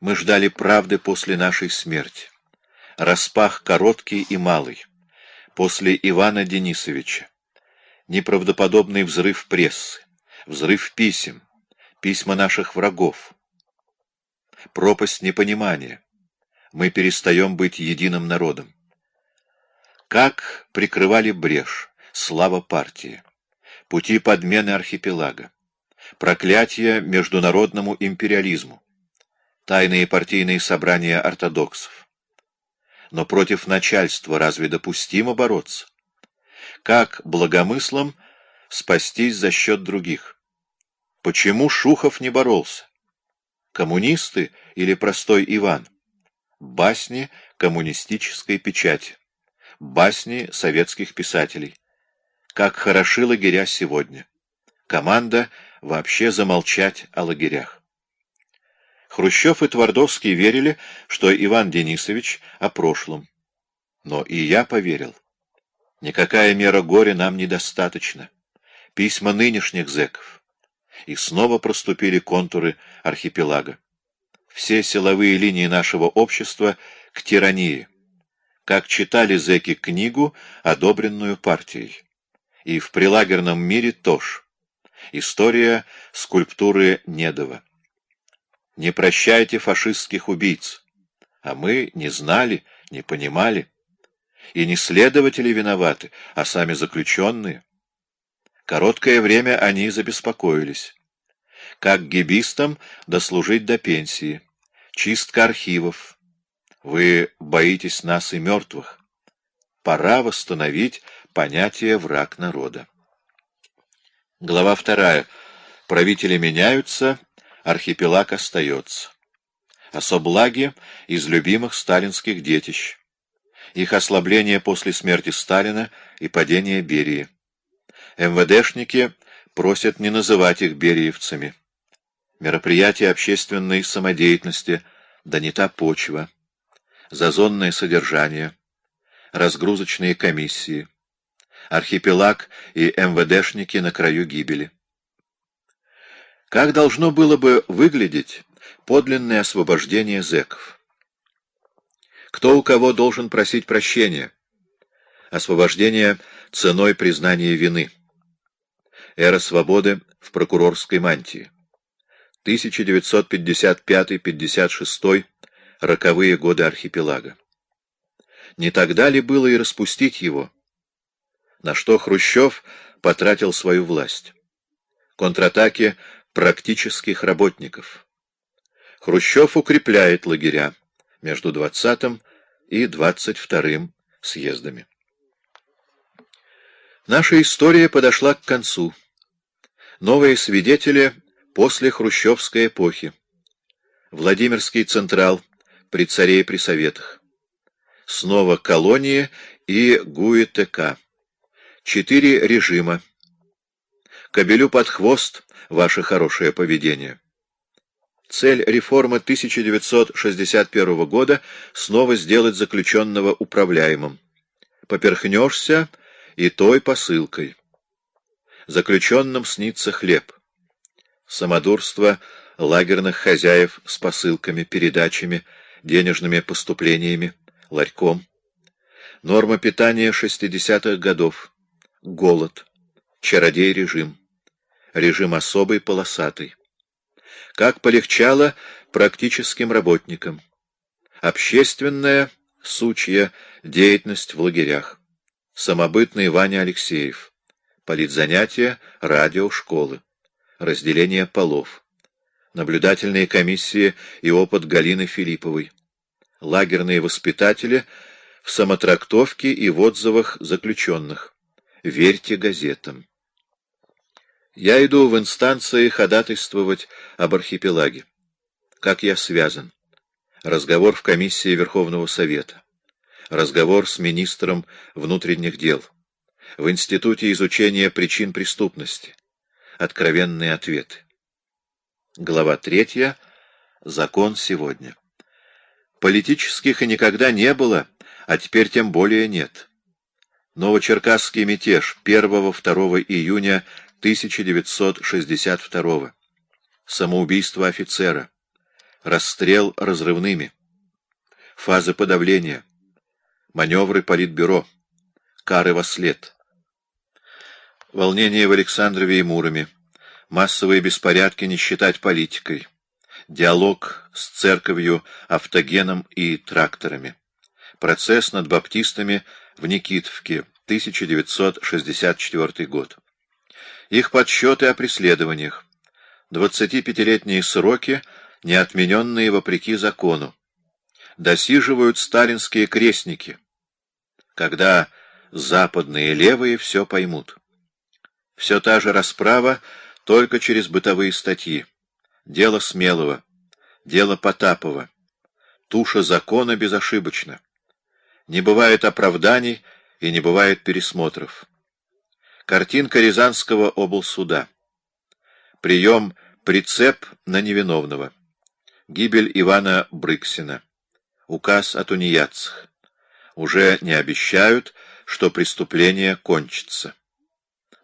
Мы ждали правды после нашей смерти. Распах короткий и малый. После Ивана Денисовича. Неправдоподобный взрыв прессы. Взрыв писем. Письма наших врагов. Пропасть непонимания. Мы перестаем быть единым народом. Как прикрывали брешь, слава партии. Пути подмены архипелага. Проклятие международному империализму тайные партийные собрания ортодоксов. Но против начальства разве допустимо бороться? Как благомыслом спастись за счет других? Почему Шухов не боролся? Коммунисты или простой Иван? Басни коммунистической печати. Басни советских писателей. Как хороши лагеря сегодня. Команда вообще замолчать о лагерях. Хрущев и Твардовский верили, что Иван Денисович о прошлом. Но и я поверил. Никакая мера горя нам недостаточна. Письма нынешних зэков. И снова проступили контуры архипелага. Все силовые линии нашего общества к тирании. Как читали зэки книгу, одобренную партией. И в прилагерном мире тоже. История скульптуры Недова. Не прощайте фашистских убийц. А мы не знали, не понимали. И не следователи виноваты, а сами заключенные. Короткое время они забеспокоились. Как гибистам дослужить до пенсии. Чистка архивов. Вы боитесь нас и мертвых. Пора восстановить понятие «враг народа». Глава вторая. Правители меняются, архипелаг остается. Особлаги из любимых сталинских детищ. Их ослабление после смерти Сталина и падения Берии. МВДшники просят не называть их бериевцами. Мероприятия общественной самодеятельности, да не та почва. Зазонное содержание. Разгрузочные комиссии. Архипелаг и МВДшники на краю гибели. Как должно было бы выглядеть подлинное освобождение зэков? Кто у кого должен просить прощения? Освобождение ценой признания вины. Эра свободы в прокурорской мантии. 1955-56 роковые годы архипелага. Не тогда ли было и распустить его? На что Хрущев потратил свою власть? Контратаки практических работников. Хрущев укрепляет лагеря между 20 и 22 съездами. Наша история подошла к концу. Новые свидетели после хрущевской эпохи. Владимирский Централ при царе и при советах. Снова колонии и ГУИ-ТК. Четыре режима. Кобелю под хвост ваше хорошее поведение. Цель реформы 1961 года — снова сделать заключенного управляемым. Поперхнешься и той посылкой. Заключенным снится хлеб. Самодурство лагерных хозяев с посылками, передачами, денежными поступлениями, ларьком. Норма питания 60-х годов. Голод. Чародей режим особый, полосатый. Как полегчало практическим работникам. Общественная, сучья, деятельность в лагерях. Самобытный Ваня Алексеев. Политзанятия, радио, школы. Разделение полов. Наблюдательные комиссии и опыт Галины Филипповой. Лагерные воспитатели в самотрактовке и в отзывах заключенных. Верьте газетам. Я иду в инстанции ходатайствовать об архипелаге. Как я связан? Разговор в комиссии Верховного Совета. Разговор с министром внутренних дел. В Институте изучения причин преступности. Откровенные ответы. Глава третья. Закон сегодня. Политических и никогда не было, а теперь тем более нет. Новочеркасский мятеж 1-2 июня 1962. Самоубийство офицера. расстрел разрывными, фазы подавления, маневры политбюро, кары во след, волнение в Александрове и Муроме, массовые беспорядки не считать политикой, диалог с церковью, автогеном и тракторами, процесс над баптистами в Никитовке, 1964 год. Их подсчеты о преследованиях. 25-летние сроки, не отмененные вопреки закону. Досиживают сталинские крестники. Когда западные левые все поймут. Все та же расправа, только через бытовые статьи. Дело Смелого, дело Потапова. Туша закона безошибочна. Не бывает оправданий и не бывает пересмотров. Картинка Рязанского облсуда. Прием прицеп на невиновного. Гибель Ивана Брыксина. Указ о тунеядцах. Уже не обещают, что преступление кончится.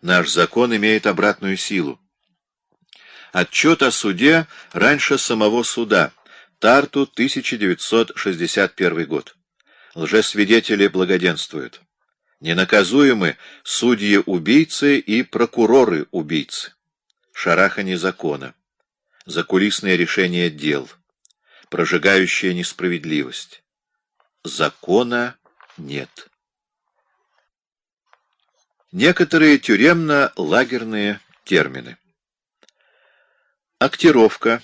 Наш закон имеет обратную силу. Отчет о суде раньше самого суда. Тарту, 1961 год. Лжесвидетели благоденствуют. Ненаказуемы судьи-убийцы и прокуроры-убийцы. Шарахание закона. Закулисное решение дел. Прожигающая несправедливость. Закона нет. Некоторые тюремно-лагерные термины. Актировка,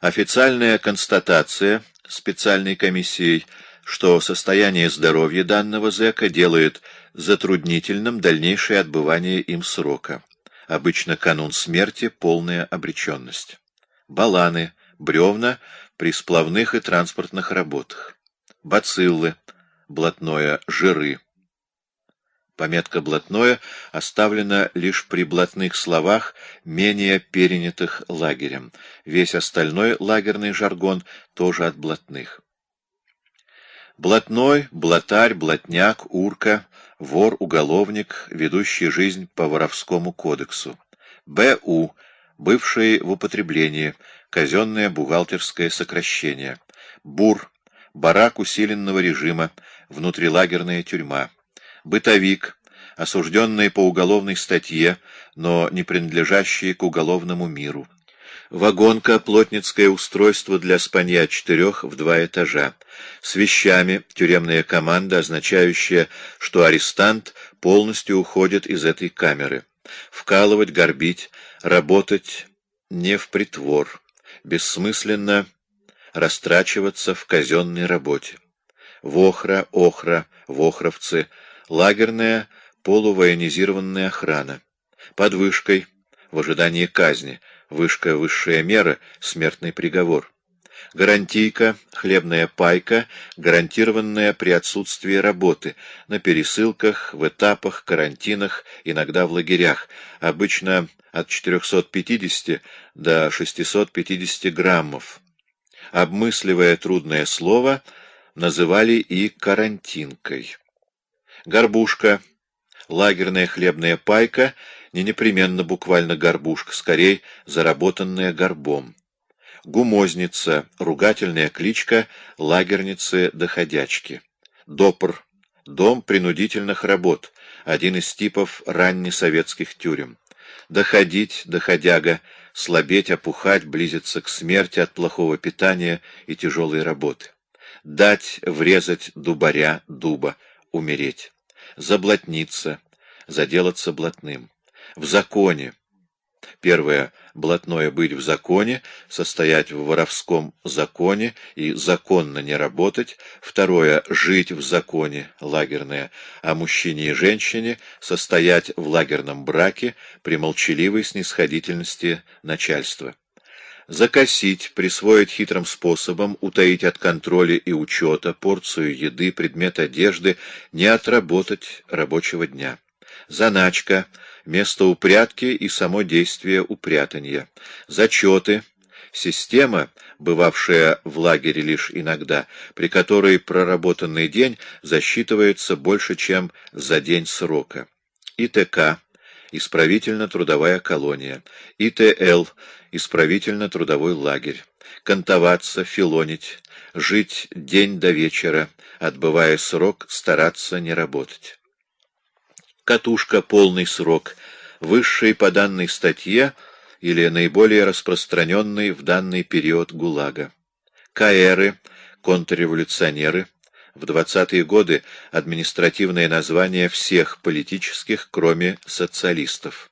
официальная констатация специальной комиссией, что состояние здоровья данного зэка делает затруднительным дальнейшее отбывание им срока. Обычно канун смерти — полная обреченность. Баланы, бревна при сплавных и транспортных работах. Бациллы, блатное, жиры. Пометка «блатное» оставлена лишь при блатных словах, менее перенятых лагерем. Весь остальной лагерный жаргон тоже от блатных. Блатной, блатарь, блатняк, урка, вор, уголовник, ведущий жизнь по воровскому кодексу. Б.У. Бывший в употреблении, казенное бухгалтерское сокращение. Бур. Барак усиленного режима, внутрилагерная тюрьма бытовик, осужденный по уголовной статье, но не принадлежащий к уголовному миру. Вагонка — плотницкое устройство для спанья четырех в два этажа. С вещами — тюремная команда, означающая, что арестант полностью уходит из этой камеры. Вкалывать, горбить, работать не в притвор. Бессмысленно растрачиваться в казенной работе. Вохра, охра, вохровцы — лагерная полувоенизированная охрана. Под вышкой, в ожидании казни, вышка высшая мера, смертный приговор. Гарантийка, хлебная пайка, гарантированная при отсутствии работы, на пересылках, в этапах, карантинах, иногда в лагерях, обычно от 450 до 650 граммов. Обмысливая трудное слово, называли и карантинкой. Горбушка, лагерная хлебная пайка, не непременно буквально горбушка, скорее заработанная горбом. Гумозница, ругательная кличка лагерницы-доходячки. Допр, дом принудительных работ, один из типов раннесоветских тюрем. Доходить, доходяга, слабеть, опухать, близиться к смерти от плохого питания и тяжелой работы. Дать, врезать дубаря, дуба, умереть, заблотниться, заделаться блатным. В законе. Первое — блатное быть в законе, состоять в воровском законе и законно не работать. Второе — жить в законе, лагерное, а мужчине и женщине состоять в лагерном браке при молчаливой снисходительности начальства закосить, присвоить хитрым способом, утаить от контроля и учета порцию еды, предмет одежды, не отработать рабочего дня. Заначка, место упрятки и само действие упрятания. Зачеты, система, бывавшая в лагере лишь иногда, при которой проработанный день засчитывается больше, чем за день срока. ИТК, исправительно-трудовая колония. ИТЛ, исправительно-трудовой лагерь. кантоваться, филонить, жить день до вечера, отбывая срок, стараться не работать. Катушка — полный срок, высший по данной статье или наиболее распространенный в данный период ГУЛАГа. КАЭРы, контрреволюционеры, в 20-е годы административное название всех политических, кроме социалистов.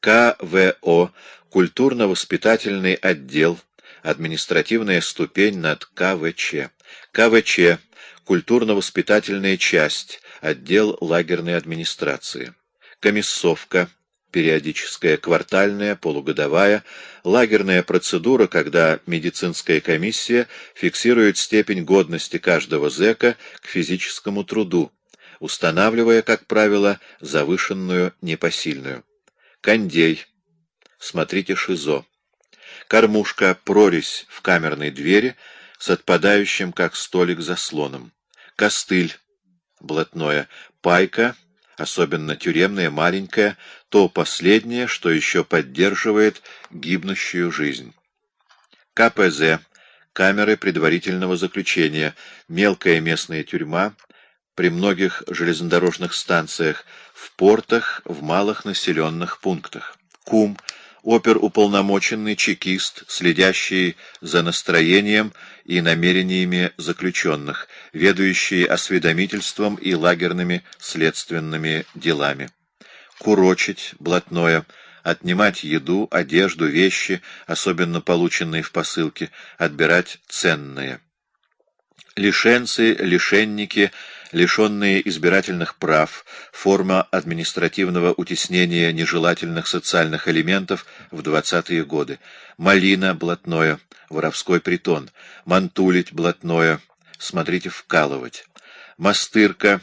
КВО – культурно-воспитательный отдел, административная ступень над КВЧ. КВЧ – культурно-воспитательная часть, отдел лагерной администрации. Комиссовка – периодическая, квартальная, полугодовая, лагерная процедура, когда медицинская комиссия фиксирует степень годности каждого зэка к физическому труду, устанавливая, как правило, завышенную непосильную. Кондей. Смотрите ШИЗО. Кормушка, прорезь в камерной двери с отпадающим, как столик, заслоном. Костыль. Блатное. Пайка, особенно тюремная, маленькая, то последнее, что еще поддерживает гибнущую жизнь. КПЗ. Камеры предварительного заключения. Мелкая местная тюрьма, при многих железнодорожных станциях, в портах, в малых населенных пунктах. Кум — оперуполномоченный чекист, следящий за настроением и намерениями заключенных, ведущий осведомительством и лагерными следственными делами. Курочить, блатное — отнимать еду, одежду, вещи, особенно полученные в посылке, отбирать ценные. Лишенцы, лишенники — лишенные избирательных прав, форма административного утеснения нежелательных социальных элементов в 20-е годы, малина блатное, воровской притон, мантулить блатное, смотрите вкалывать, мастырка,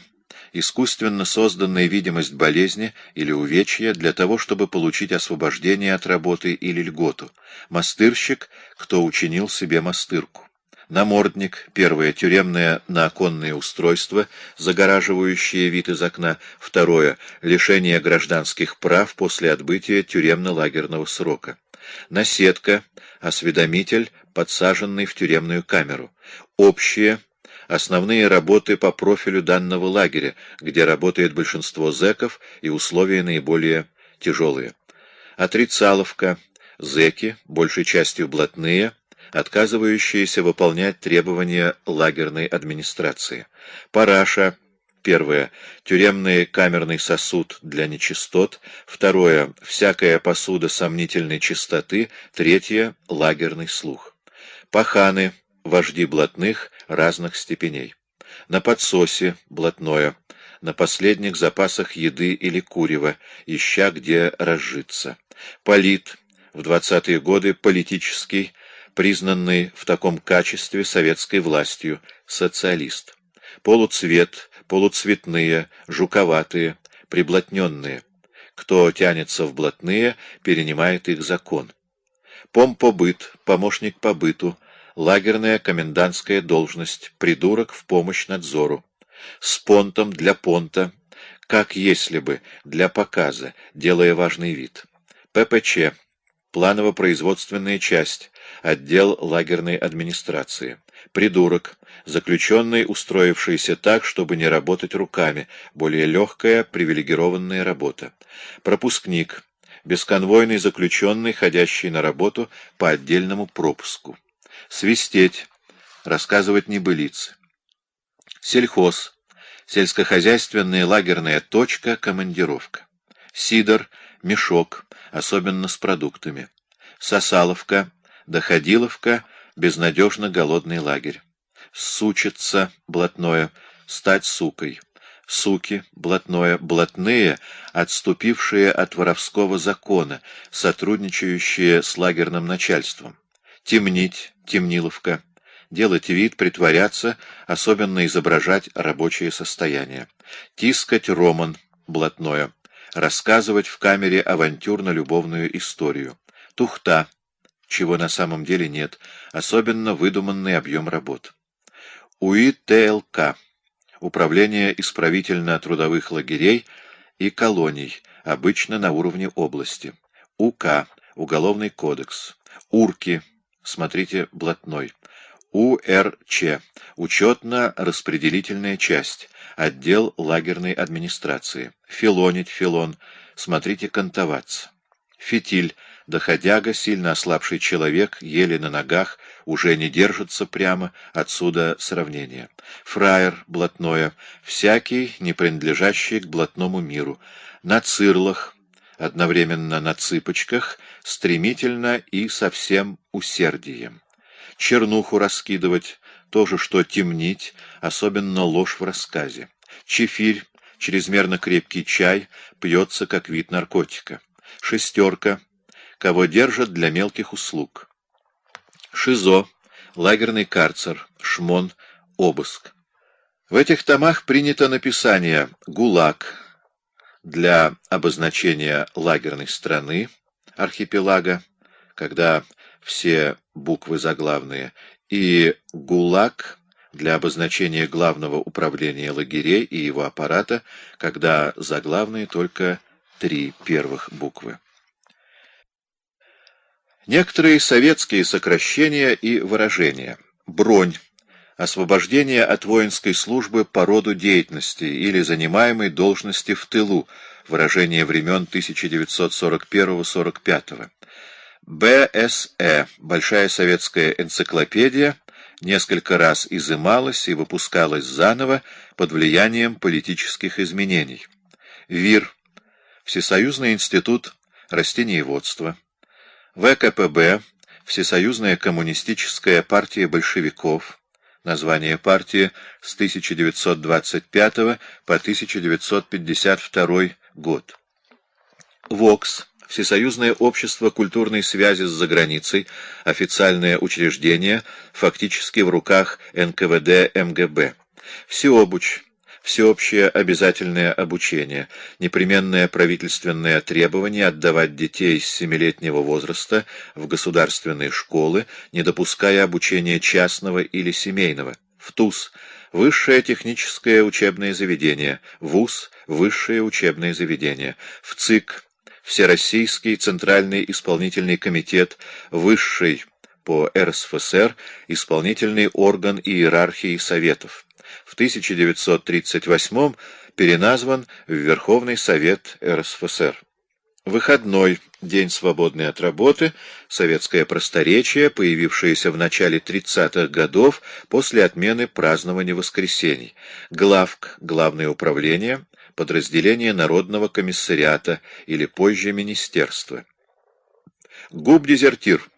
искусственно созданная видимость болезни или увечья для того, чтобы получить освобождение от работы или льготу, мастырщик, кто учинил себе мастырку намордник, первое — тюремное наоконное устройство, загораживающее вид из окна, второе — лишение гражданских прав после отбытия тюремно-лагерного срока, наседка, осведомитель, подсаженный в тюремную камеру, общие — основные работы по профилю данного лагеря, где работает большинство зэков и условия наиболее тяжелые, отрицаловка, зэки, большей частью блатные — отказывающиеся выполнять требования лагерной администрации. Параша. Первое. Тюремный камерный сосуд для нечистот. Второе. Всякая посуда сомнительной чистоты. Третье. Лагерный слух. Паханы. Вожди блатных разных степеней. На подсосе. Блатное. На последних запасах еды или курева, ища где разжиться. Полит. В двадцатые годы политический, признанный в таком качестве советской властью, социалист. Полуцвет, полуцветные, жуковатые, приблотненные. Кто тянется в блатные, перенимает их закон. Помпобыт, помощник по быту, лагерная комендантская должность, придурок в помощь надзору. С понтом для понта, как если бы, для показа, делая важный вид. ППЧ, планово-производственная часть, отдел лагерной администрации. Придурок, заключенный, устроившийся так, чтобы не работать руками, более легкая, привилегированная работа. Пропускник, бесконвойный заключенный, ходящий на работу по отдельному пропуску. Свистеть, рассказывать небылицы. Сельхоз, сельскохозяйственная лагерная точка, командировка. Сидор, мешок, особенно с продуктами. Сосаловка, Доходиловка — безнадежно голодный лагерь. Сучиться, блатное, стать сукой. Суки, блатное, блатные, отступившие от воровского закона, сотрудничающие с лагерным начальством. Темнить, темниловка. Делать вид, притворяться, особенно изображать рабочее состояние. Тискать роман, блатное. Рассказывать в камере авантюрно-любовную историю. Тухта, чего на самом деле нет, особенно выдуманный объем работ. УИТЛК – Управление исправительно-трудовых лагерей и колоний, обычно на уровне области. УК – Уголовный кодекс. УРКИ – смотрите блатной. УРЧ. Учетно-распределительная часть. Отдел лагерной администрации. Филонить, филон. Смотрите кантоваться. Фитиль. Доходяга, сильно ослабший человек, еле на ногах, уже не держится прямо, отсюда сравнение. Фраер, блатное, всякий, не принадлежащий к блатному миру. На цирлах, одновременно на цыпочках, стремительно и совсем усердием. Чернуху раскидывать, то же, что темнить, особенно ложь в рассказе. Чефирь, чрезмерно крепкий чай, пьется как вид наркотика. Шестерка, кого держат для мелких услуг. ШИЗО, лагерный карцер, шмон, обыск. В этих томах принято написание «ГУЛАГ» для обозначения лагерной страны, архипелага, когда все буквы заглавные, и ГУЛАГ для обозначения главного управления лагерей и его аппарата, когда заглавные только три первых буквы. Некоторые советские сокращения и выражения. Бронь. Освобождение от воинской службы по роду деятельности или занимаемой должности в тылу. Выражение времен 1941-45. БСЭ. Большая советская энциклопедия несколько раз изымалась и выпускалась заново под влиянием политических изменений. ВИР. Всесоюзный институт растениеводства. ВКПБ, Всесоюзная коммунистическая партия большевиков, название партии с 1925 по 1952 год. ВОКС, Всесоюзное общество культурной связи с заграницей, официальное учреждение, фактически в руках НКВД МГБ. Всеобуч, всеобщее обязательное обучение, непременное правительственное требование отдавать детей с семилетнего возраста в государственные школы, не допуская обучения частного или семейного. ВТУС – Высшее техническое учебное заведение, ВУЗ – Высшее учебное заведение, ВЦИК – Всероссийский Центральный исполнительный комитет, Высший по РСФСР исполнительный орган иерархии Советов в 1938 переназван в Верховный Совет РСФСР. Выходной, день свободный от работы, советское просторечие, появившееся в начале 30-х годов после отмены празднования воскресений. Главк, главное управление, подразделение Народного комиссариата или позже министерства. Губ-дезертир –